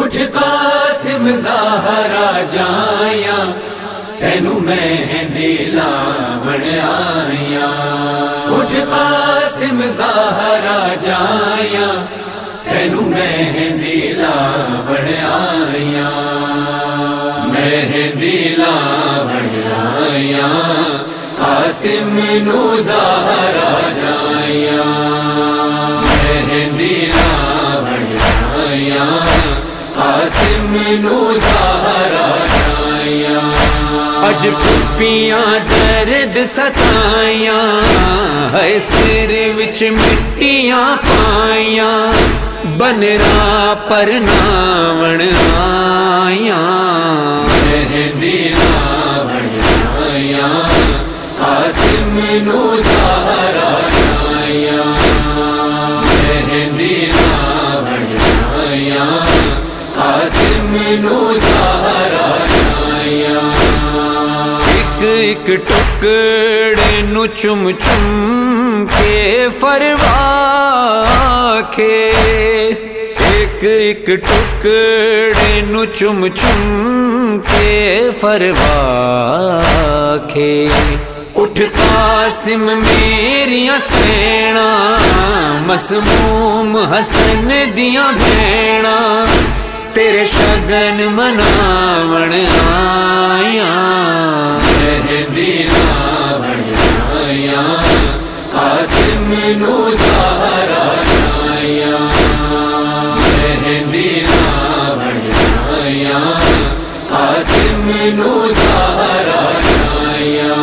اٹھ قاسم زہرا جایا تینو مہندی لاون آیا اٹھ قاسم زہرا جایا تینو مہندی لاون آیا مہندی لاون آیا قاسم نو زہرا جایا نو سہارا جایا اج پھپیاں درد ستایا ہے سر وچ مٹیاں پایا بنرا پر ناون آیا مہدی ایک ٹکڑے نو چم چم کے فروا کے ایک ایک ٹکڑے نو چم چم کے فروا کے اٹھ قاسم میری سینا مسموم حسن دیا بھیڑا تیرے شگن مناون آیا قاسم نو جایا مہندی لاون قاسم نو جایا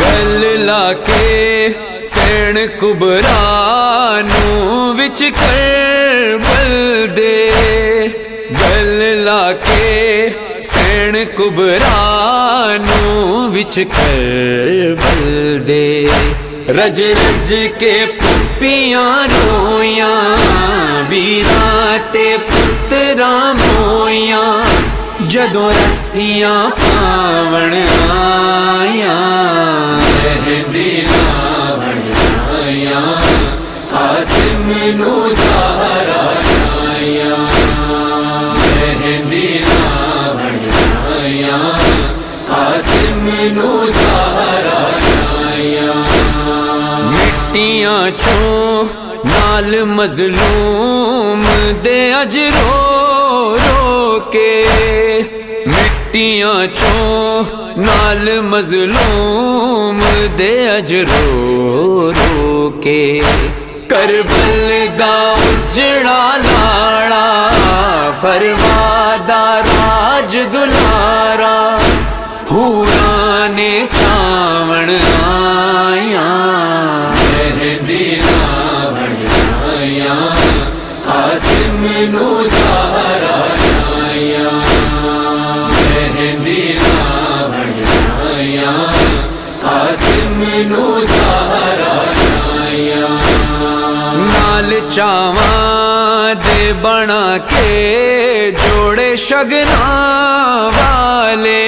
گل لا کے سین کبرا وچ کر بل دے۔ گل لا کے سین کبرا نو وچ کر بل دے۔ رج رج کے پپیاں رویاں ویرا تے پترا مویاں جدو رسیاں پاون آیا مہندی لاون قاسم نو زہرا جایا مہندی لاون قاسم نو مٹیاں چوں نال مظلوم دے اجرو رو کے۔ مٹیاں چوں نال مظلوم دے اجرو رو کے۔ کربل دا اجڑا لاڑا فرمادا قاسم نو زہرا جایا مہندی لاون آیا قاسم نو زہرا جایا نال چاواں دے بنا کے جوڑے شگنا والے۔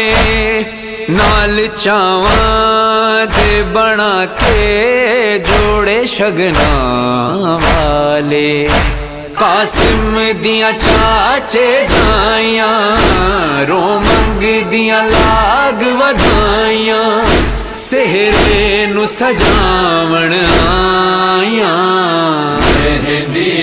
نال چاواں دے بنا کے جوڑے شگنا والے۔ قاسم دیا چاچے جائیاں رو منگ دیا لاگ ودائیاں سہرے نو سجاون آئیاں۔ مہدی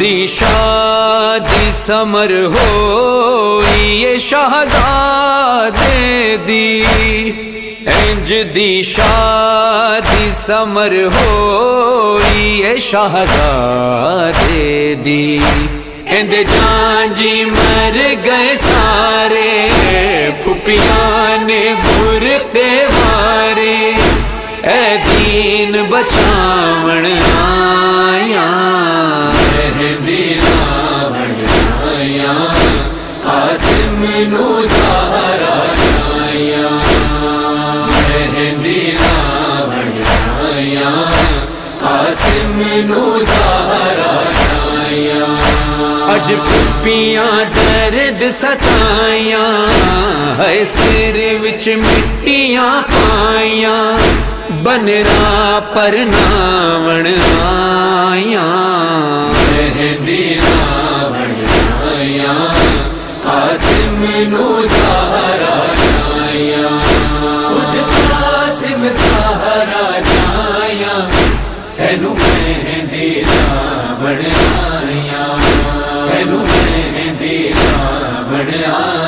دی شادی سمر ہوئی، یہ شہزادے دی۔ انج دی شادی سمر ہوئی، یہ شہزادے دی۔ ہند جان جی مر گئے سارے پھپیاں نے بر کے مارے اے دین بچاون آیا مہندی لاون قاسم نو زہرا جایا مہندی لاون قاسم نو جایا اج پپیاں درد ستائیاں، ہے سر وچ مٹیاں پائیاں۔ بنرا پر ناون آیاں مہندی راون قاسم نو سہارا جایاں کچھ قاسم سہارا جایاں تینو مہندی راون تینو مہندی راون